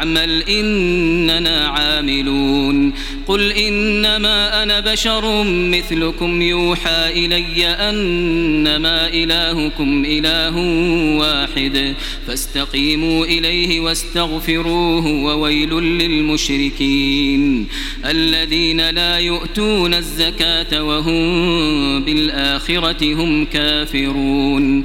فاعمل إننا عاملون. قل إنما أنا بشر مثلكم يوحى إلي أنما إلهكم إله واحد. فاستقيموا إليه واستغفروه وويل للمشركين. الذين لا يؤتون الزكاة وهم بالآخرة هم كافرون.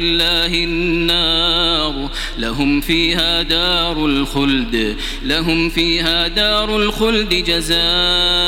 الله النار. لهم فيها دار الخلد. لهم فيها دار الخلد جزاء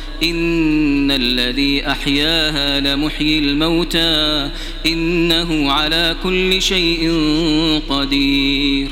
إن الذي أحياها لمحيي الموتى إنه على كل شيء قدير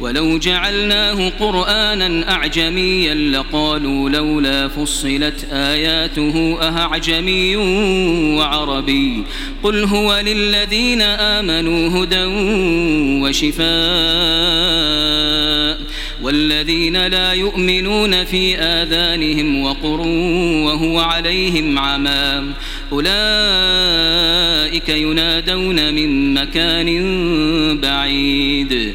ولو جعلناه قرآنا أعجميا لقالوا لولا فصلت آياته أهعجمي وعربي قل هو للذين آمنوا هدى وشفاء والذين لا يؤمنون في آذانهم وقر وهو عليهم عمى أولئك ينادون من مكان بعيد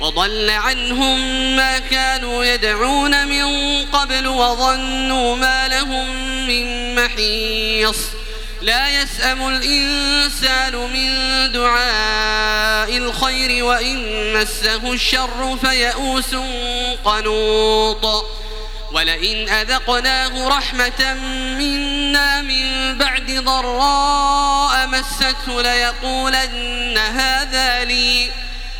وضل عنهم ما كانوا يدعون من قبل وظنوا ما لهم من محيص. لا يسأم الإنسان من دعاء الخير وإن مسه الشر فيئوس قنوط. ولئن أذقناه رحمة منا من بعد ضراء مسته ليقولن هذا لي.